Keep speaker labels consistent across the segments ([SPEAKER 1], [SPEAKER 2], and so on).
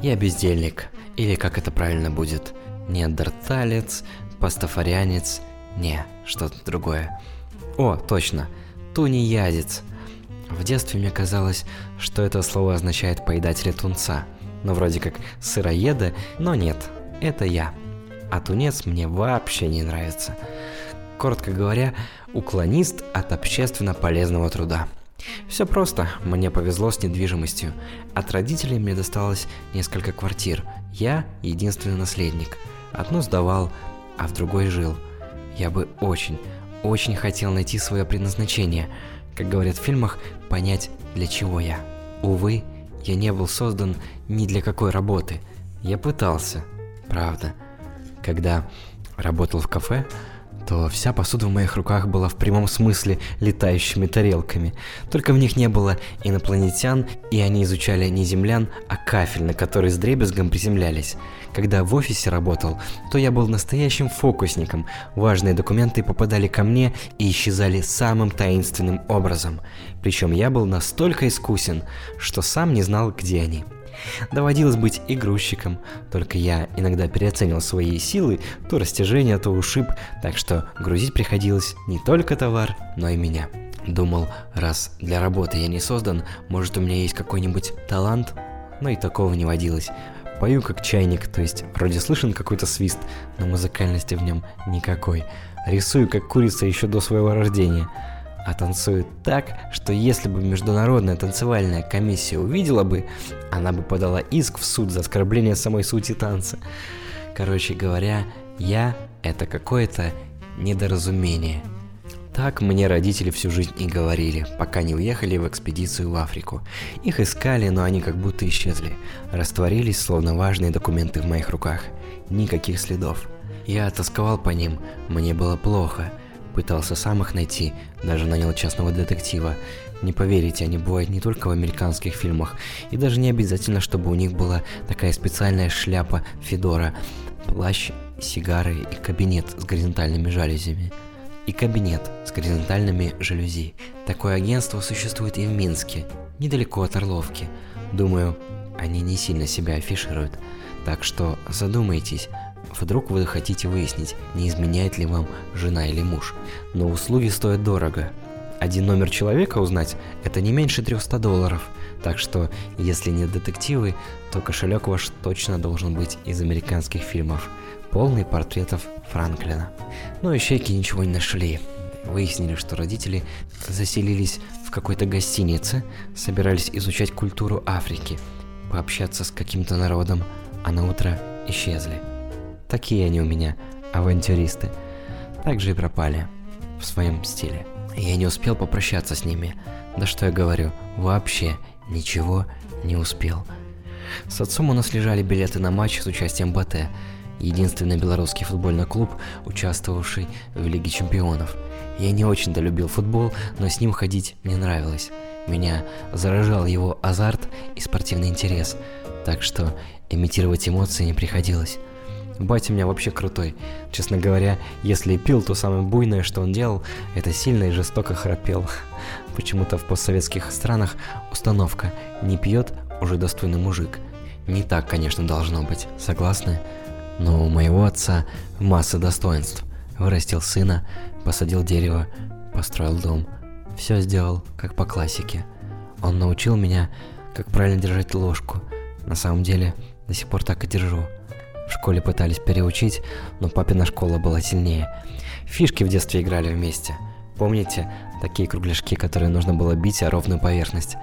[SPEAKER 1] Я бездельник, или как это правильно будет, неандерталец, пастафарианец, не, что-то другое. О, точно, тунеядец. В детстве мне казалось, что это слово означает поедателя тунца. Ну, вроде как сыроеда, но нет, это я. А тунец мне вообще не нравится. Коротко говоря, уклонист от общественно полезного труда. Все просто, мне повезло с недвижимостью. От родителей мне досталось несколько квартир. Я единственный наследник. Одну сдавал, а в другой жил. Я бы очень, очень хотел найти свое предназначение, как говорят в фильмах, понять, для чего я. Увы, я не был создан ни для какой работы. Я пытался, правда. Когда работал в кафе, то вся посуда в моих руках была в прямом смысле летающими тарелками. Только в них не было инопланетян, и они изучали не землян, а кафель, на который с дребезгом приземлялись. Когда в офисе работал, то я был настоящим фокусником. Важные документы попадали ко мне и исчезали самым таинственным образом. Причем я был настолько искусен, что сам не знал, где они. Доводилось быть и грузчиком, только я иногда переоценил свои силы, то растяжение, то ушиб, так что грузить приходилось не только товар, но и меня. Думал, раз для работы я не создан, может у меня есть какой-нибудь талант? Но и такого не водилось. Пою как чайник, то есть вроде слышен какой-то свист, но музыкальности в нем никакой. Рисую как курица еще до своего рождения а танцует так, что если бы международная танцевальная комиссия увидела бы, она бы подала иск в суд за оскорбление самой сути танца. Короче говоря, я — это какое-то недоразумение. Так мне родители всю жизнь и говорили, пока не уехали в экспедицию в Африку. Их искали, но они как будто исчезли. Растворились, словно важные документы в моих руках. Никаких следов. Я тосковал по ним, мне было плохо — пытался сам их найти, даже нанял частного детектива. Не поверите, они бывают не только в американских фильмах, и даже не обязательно, чтобы у них была такая специальная шляпа Федора, плащ, сигары и кабинет с горизонтальными жалюзями. И кабинет с горизонтальными жалюзи. Такое агентство существует и в Минске, недалеко от Орловки. Думаю, они не сильно себя афишируют. Так что задумайтесь, Вдруг вы хотите выяснить, не изменяет ли вам жена или муж. Но услуги стоят дорого. Один номер человека узнать – это не меньше 300 долларов. Так что, если не детективы, то кошелек ваш точно должен быть из американских фильмов. Полный портретов Франклина. Но ищейки ничего не нашли. Выяснили, что родители заселились в какой-то гостинице, собирались изучать культуру Африки, пообщаться с каким-то народом, а на утро исчезли. Такие они у меня, авантюристы. Так же и пропали. В своем стиле. Я не успел попрощаться с ними. Да что я говорю, вообще ничего не успел. С отцом у нас лежали билеты на матч с участием БТ, единственный белорусский футбольный клуб, участвовавший в Лиге чемпионов. Я не очень-то любил футбол, но с ним ходить мне нравилось. Меня заражал его азарт и спортивный интерес, так что имитировать эмоции не приходилось. Батя у меня вообще крутой. Честно говоря, если и пил, то самое буйное, что он делал, это сильно и жестоко храпел. Почему-то в постсоветских странах установка «не пьет, уже достойный мужик». Не так, конечно, должно быть, согласны? Но у моего отца масса достоинств. Вырастил сына, посадил дерево, построил дом. Все сделал, как по классике. Он научил меня, как правильно держать ложку. На самом деле, до сих пор так и держу. В школе пытались переучить, но папина школа была сильнее. Фишки в детстве играли вместе. Помните, такие кругляшки, которые нужно было бить о ровную поверхность?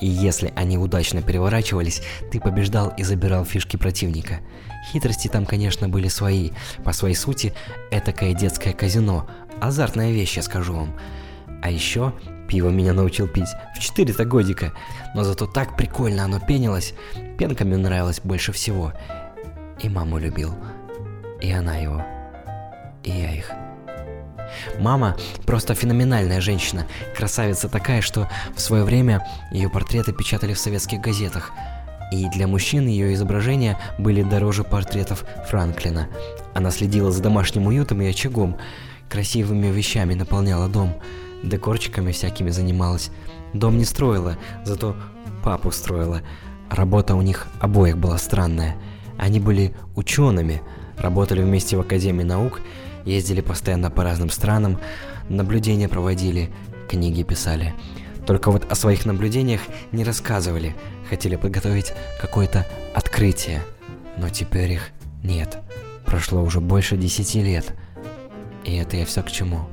[SPEAKER 1] И если они удачно переворачивались, ты побеждал и забирал фишки противника. Хитрости там, конечно, были свои. По своей сути, этакое детское казино. Азартная вещь, я скажу вам. А еще пиво меня научил пить в 4 годика. Но зато так прикольно оно пенилось. Пенка мне нравилась больше всего и маму любил. И она его. И я их. Мама просто феноменальная женщина, красавица такая, что в свое время ее портреты печатали в советских газетах. И для мужчин ее изображения были дороже портретов Франклина. Она следила за домашним уютом и очагом, красивыми вещами наполняла дом, декорчиками всякими занималась. Дом не строила, зато папу строила. Работа у них обоих была странная. Они были учеными, работали вместе в Академии наук, ездили постоянно по разным странам, наблюдения проводили, книги писали. Только вот о своих наблюдениях не рассказывали, хотели подготовить какое-то открытие. Но теперь их нет. Прошло уже больше десяти лет. И это я все к чему.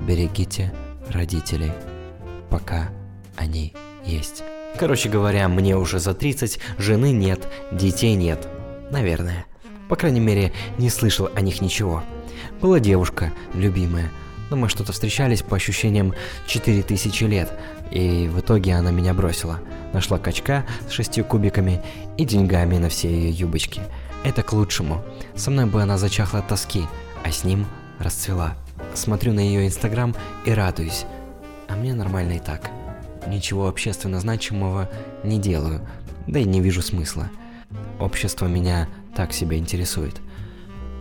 [SPEAKER 1] Берегите родителей, пока они есть. Короче говоря, мне уже за 30, жены нет, детей нет. Наверное. По крайней мере, не слышал о них ничего. Была девушка, любимая, но мы что-то встречались по ощущениям 4000 лет, и в итоге она меня бросила. Нашла качка с шестью кубиками и деньгами на все ее юбочки. Это к лучшему. Со мной бы она зачахла от тоски, а с ним расцвела. Смотрю на ее инстаграм и радуюсь. А мне нормально и так. Ничего общественно значимого не делаю, да и не вижу смысла. Общество меня так себя интересует.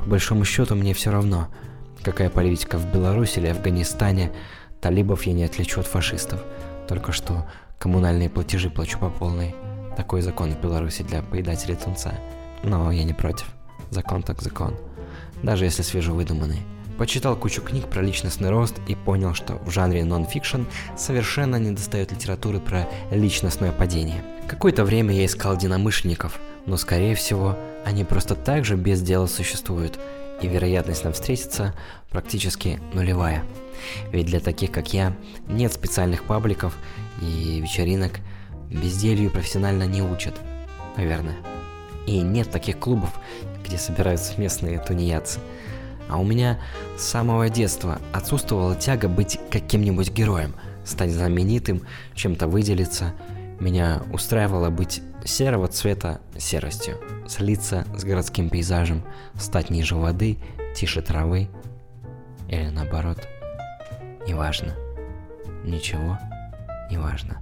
[SPEAKER 1] По большому счету мне все равно, какая политика в Беларуси или Афганистане, талибов я не отличу от фашистов. Только что коммунальные платежи плачу по полной. Такой закон в Беларуси для поедателей тунца. Но я не против. Закон так закон. Даже если свежевыдуманный. Почитал кучу книг про личностный рост и понял, что в жанре нон-фикшн совершенно не достает литературы про личностное падение. Какое-то время я искал единомышленников, но скорее всего они просто так же без дела существуют, и вероятность нам встретиться практически нулевая. Ведь для таких как я нет специальных пабликов и вечеринок, безделью профессионально не учат, наверное. И нет таких клубов, где собираются местные тунеядцы. А у меня с самого детства отсутствовала тяга быть каким-нибудь героем, стать знаменитым, чем-то выделиться. Меня устраивало быть серого цвета серостью, слиться с городским пейзажем, стать ниже воды, тише травы. Или наоборот. Неважно. Ничего не важно.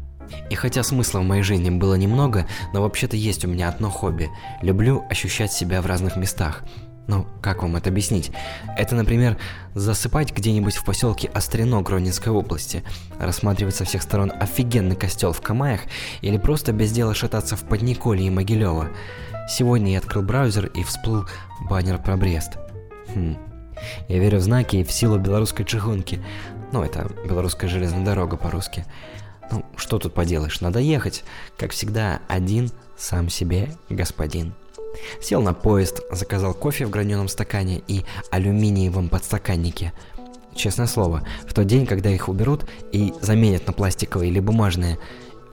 [SPEAKER 1] И хотя смысла в моей жизни было немного, но вообще-то есть у меня одно хобби. Люблю ощущать себя в разных местах. Ну, как вам это объяснить? Это, например, засыпать где-нибудь в поселке Острино Гронинской области, рассматривать со всех сторон офигенный костел в Камаях или просто без дела шататься в Подниколье и Могилево. Сегодня я открыл браузер и всплыл баннер про Брест. Хм. Я верю в знаки и в силу белорусской чехунки. Ну, это белорусская железная дорога по-русски. Ну, что тут поделаешь, надо ехать. Как всегда, один, сам себе, господин. Сел на поезд, заказал кофе в граненом стакане и алюминиевом подстаканнике. Честное слово, в тот день, когда их уберут и заменят на пластиковые или бумажные,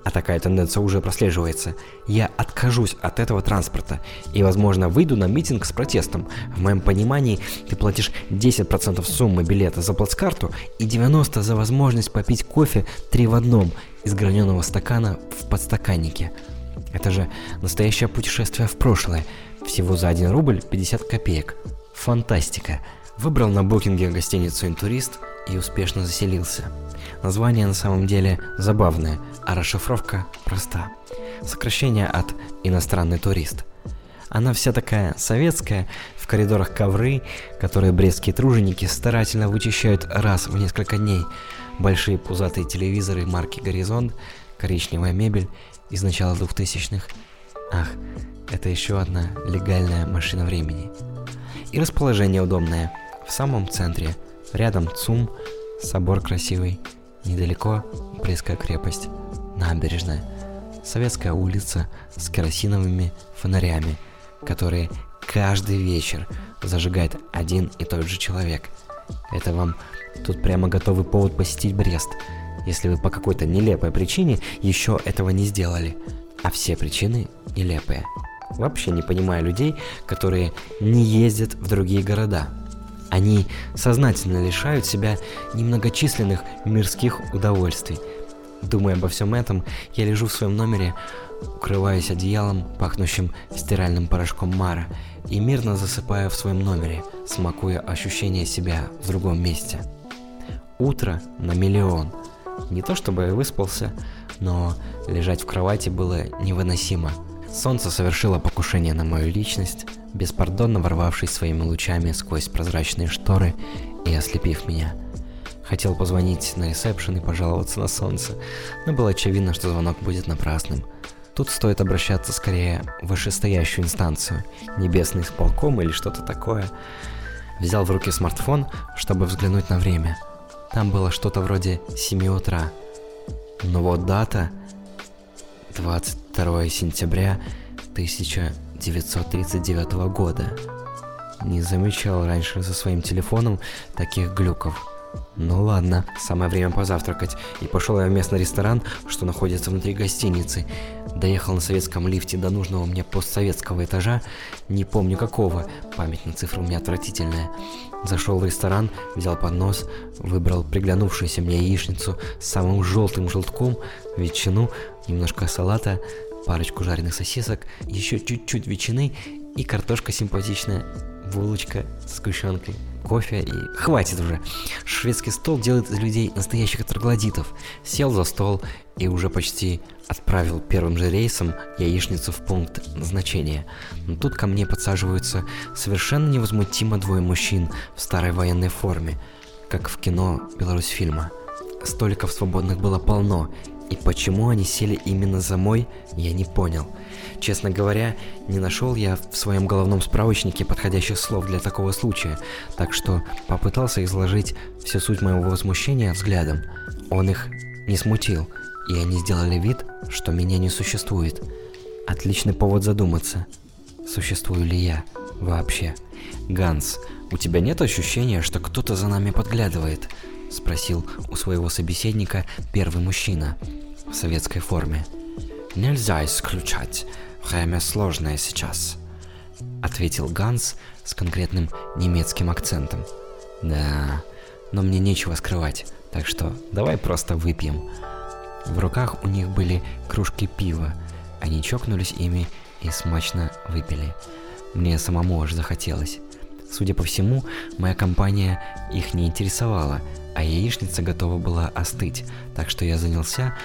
[SPEAKER 1] а такая тенденция уже прослеживается, я откажусь от этого транспорта и, возможно, выйду на митинг с протестом. В моем понимании, ты платишь 10% суммы билета за плацкарту и 90% за возможность попить кофе три в одном из граненого стакана в подстаканнике. Это же настоящее путешествие в прошлое. Всего за 1 рубль 50 копеек. Фантастика. Выбрал на букинге гостиницу «Интурист» и успешно заселился. Название на самом деле забавное, а расшифровка проста. Сокращение от «иностранный турист». Она вся такая советская, в коридорах ковры, которые брестские труженики старательно вычищают раз в несколько дней, большие пузатые телевизоры марки «Горизонт», коричневая мебель из начала 2000-х. Ах, это еще одна легальная машина времени. И расположение удобное. В самом центре. Рядом ЦУМ, собор красивый. Недалеко близкая крепость. Набережная. Советская улица с керосиновыми фонарями, которые каждый вечер зажигает один и тот же человек. Это вам тут прямо готовый повод посетить Брест – если вы по какой-то нелепой причине еще этого не сделали. А все причины нелепые. Вообще не понимаю людей, которые не ездят в другие города. Они сознательно лишают себя немногочисленных мирских удовольствий. Думая обо всем этом, я лежу в своем номере, укрываясь одеялом, пахнущим стиральным порошком Мара, и мирно засыпаю в своем номере, смакуя ощущение себя в другом месте. Утро на миллион – не то чтобы я выспался, но лежать в кровати было невыносимо. Солнце совершило покушение на мою личность, беспардонно ворвавшись своими лучами сквозь прозрачные шторы и ослепив меня. Хотел позвонить на ресепшн и пожаловаться на солнце, но было очевидно, что звонок будет напрасным. Тут стоит обращаться скорее в вышестоящую инстанцию, небесный исполком или что-то такое. Взял в руки смартфон, чтобы взглянуть на время. Там было что-то вроде 7 утра. Но вот дата 22 сентября 1939 года. Не замечал раньше за своим телефоном таких глюков. Ну ладно, самое время позавтракать. И пошел я в местный ресторан, что находится внутри гостиницы. Доехал на советском лифте до нужного мне постсоветского этажа, не помню какого, память на цифру у меня отвратительная. Зашел в ресторан, взял поднос, выбрал приглянувшуюся мне яичницу с самым желтым желтком, ветчину, немножко салата, парочку жареных сосисок, еще чуть-чуть ветчины и картошка симпатичная, булочка с сгущенкой кофе и хватит уже. Шведский стол делает из людей настоящих троглодитов. Сел за стол и уже почти отправил первым же рейсом яичницу в пункт назначения. Но тут ко мне подсаживаются совершенно невозмутимо двое мужчин в старой военной форме, как в кино Беларусь фильма. Столиков свободных было полно, и почему они сели именно за мой, я не понял. Честно говоря, не нашел я в своем головном справочнике подходящих слов для такого случая, так что попытался изложить всю суть моего возмущения взглядом. Он их не смутил, и они сделали вид, что меня не существует. Отличный повод задуматься, существую ли я вообще. Ганс, у тебя нет ощущения, что кто-то за нами подглядывает? Спросил у своего собеседника первый мужчина в советской форме.
[SPEAKER 2] Нельзя исключать. Время сложное сейчас.
[SPEAKER 1] Ответил Ганс с конкретным немецким акцентом. Да, но мне нечего скрывать, так что давай просто выпьем. В руках у них были кружки пива. Они чокнулись ими и смачно выпили. Мне самому аж захотелось. Судя по всему, моя компания их не интересовала, а яичница готова была остыть, так что я занялся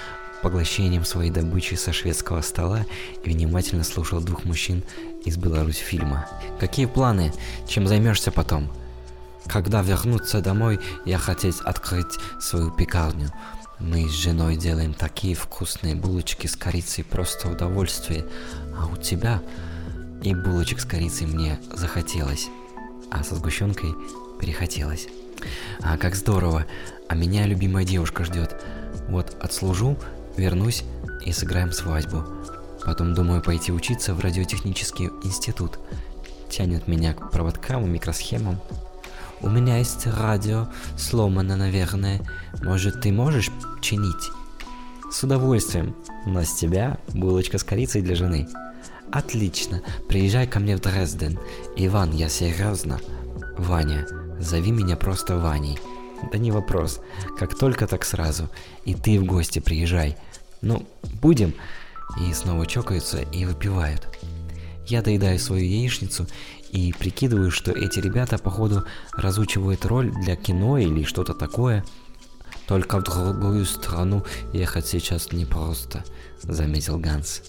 [SPEAKER 1] поглощением своей добычи со шведского стола и внимательно слушал двух мужчин из Беларусь фильма. Какие планы? Чем займешься потом?
[SPEAKER 2] Когда вернуться домой, я хотел открыть свою пекарню. Мы с женой делаем такие вкусные булочки с корицей, просто удовольствие. А у тебя?
[SPEAKER 1] И булочек с корицей мне захотелось, а со сгущенкой перехотелось. А как здорово, а меня любимая девушка ждет. Вот отслужу, вернусь и сыграем свадьбу. Потом думаю пойти учиться в радиотехнический институт. Тянет меня к проводкам и микросхемам.
[SPEAKER 2] У меня есть радио, сломано, наверное. Может, ты можешь чинить?
[SPEAKER 1] С удовольствием. Но с тебя булочка с корицей для жены.
[SPEAKER 2] Отлично. Приезжай ко мне в Дрезден. Иван, я серьезно.
[SPEAKER 1] Ваня. Зови меня просто Ваней. Да не вопрос. Как только, так сразу. И ты в гости приезжай. Ну, будем. И снова чокаются и выпивают. Я доедаю свою яичницу и прикидываю, что эти ребята, походу, разучивают роль для кино или что-то такое.
[SPEAKER 2] Только в другую страну ехать сейчас непросто, заметил Ганс.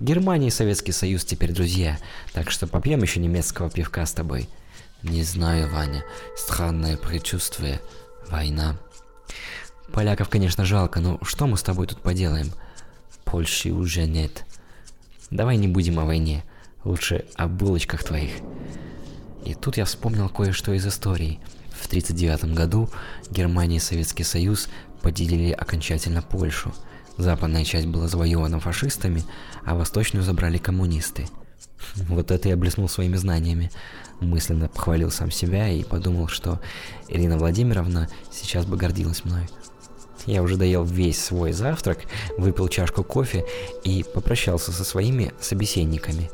[SPEAKER 1] Германия и Советский Союз теперь друзья, так что попьем еще немецкого пивка с тобой.
[SPEAKER 2] Не знаю, Ваня. Странное предчувствие. Война.
[SPEAKER 1] Поляков, конечно, жалко, но что мы с тобой тут поделаем?
[SPEAKER 2] Польши уже нет.
[SPEAKER 1] Давай не будем о войне. Лучше о булочках твоих. И тут я вспомнил кое-что из истории. В 1939 году Германия и Советский Союз поделили окончательно Польшу. Западная часть была завоевана фашистами, а восточную забрали коммунисты. Вот это я блеснул своими знаниями мысленно похвалил сам себя и подумал, что Ирина Владимировна сейчас бы гордилась мной. Я уже доел весь свой завтрак, выпил чашку кофе и попрощался со своими собеседниками,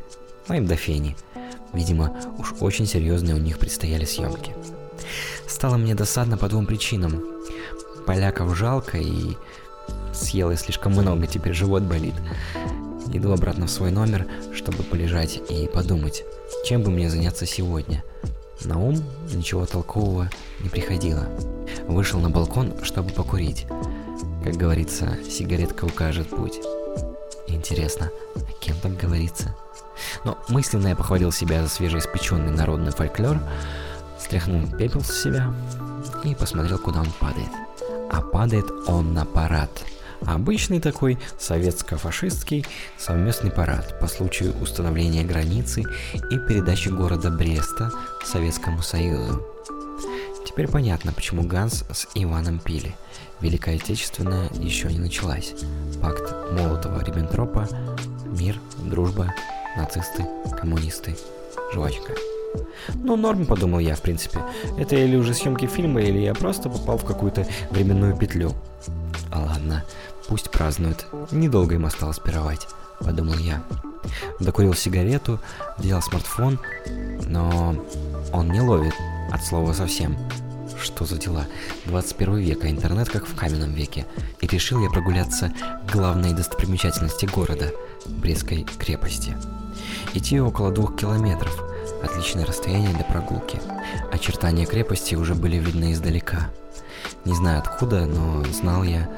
[SPEAKER 1] моим до фени. Видимо, уж очень серьезные у них предстояли съемки. Стало мне досадно по двум причинам. Поляков жалко и съел я слишком много, теперь живот болит. Иду обратно в свой номер, чтобы полежать и подумать, чем бы мне заняться сегодня. На ум ничего толкового не приходило. Вышел на балкон, чтобы покурить. Как говорится, сигаретка укажет путь. Интересно, о кем так говорится? Но мысленно я похвалил себя за свежеиспеченный народный фольклор, стряхнул пепел с себя и посмотрел, куда он падает. А падает он на парад. Обычный такой советско-фашистский совместный парад по случаю установления границы и передачи города Бреста Советскому Союзу. Теперь понятно, почему Ганс с Иваном пили. Великая Отечественная еще не началась. Пакт Молотова-Риббентропа, мир, дружба, нацисты, коммунисты, жвачка. Ну, норм, подумал я, в принципе. Это или уже съемки фильма, или я просто попал в какую-то временную петлю. А ладно, пусть празднуют. Недолго им осталось пировать, подумал я. Докурил сигарету, взял смартфон, но он не ловит от слова совсем. Что за дела? 21 век, а интернет как в каменном веке. И решил я прогуляться к главной достопримечательности города – Брестской крепости. Идти около двух километров – Отличное расстояние для прогулки. Очертания крепости уже были видны издалека. Не знаю откуда, но знал я,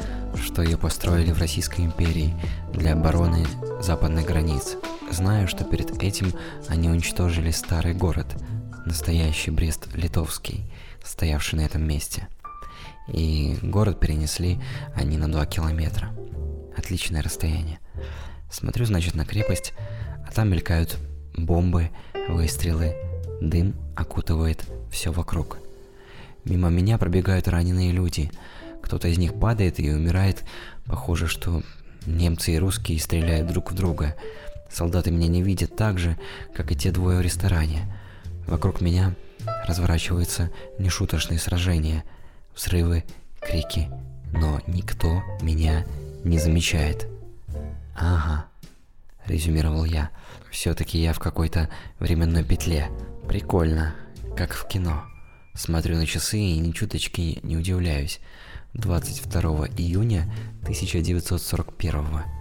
[SPEAKER 1] что ее построили в Российской империи для обороны западных границ. Знаю, что перед этим они уничтожили старый город, настоящий Брест-Литовский, стоявший на этом месте. И город перенесли они на 2 километра. Отличное расстояние. Смотрю, значит, на крепость, а там мелькают бомбы, выстрелы, дым окутывает все вокруг. Мимо меня пробегают раненые люди. Кто-то из них падает и умирает. Похоже, что немцы и русские стреляют друг в друга. Солдаты меня не видят так же, как и те двое в ресторане. Вокруг меня разворачиваются нешуточные сражения, взрывы, крики, но никто меня не замечает. Ага, резюмировал я. Все-таки я в какой-то временной петле. Прикольно, как в кино. Смотрю на часы и ни чуточки не удивляюсь. 22 июня 1941